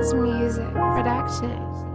Music Production.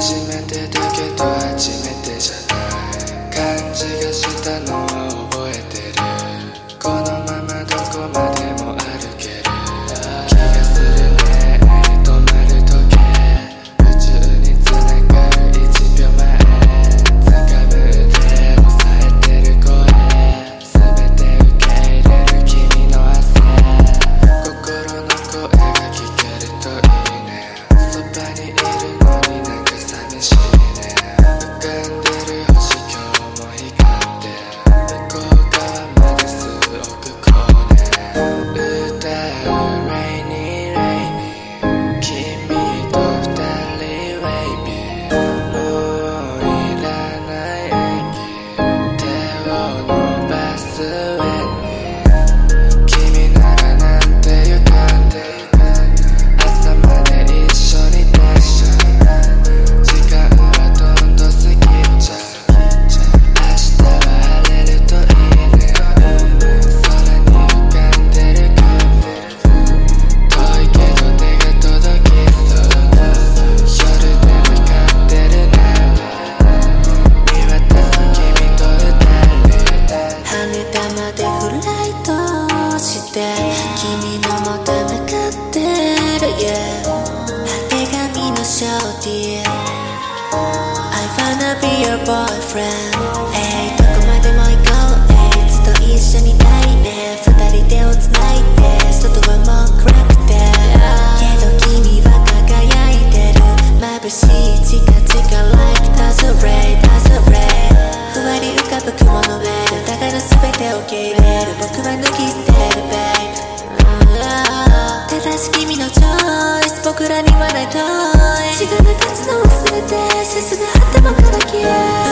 sentimenti da che dear I wanna be your boyfriend、どこまでも行こうえい、ずっと一緒にいたいね。二人手をつないで。外はもう暗くて。けど君は輝いてる。眩しいチカチカ Like does a ray does a ray. ふわり浮かぶ雲の上だから全てを受け入れる。僕は脱ぎ捨てる babe ただし君の僕らに笑いとい時間つの忘れてさすが頭から消え。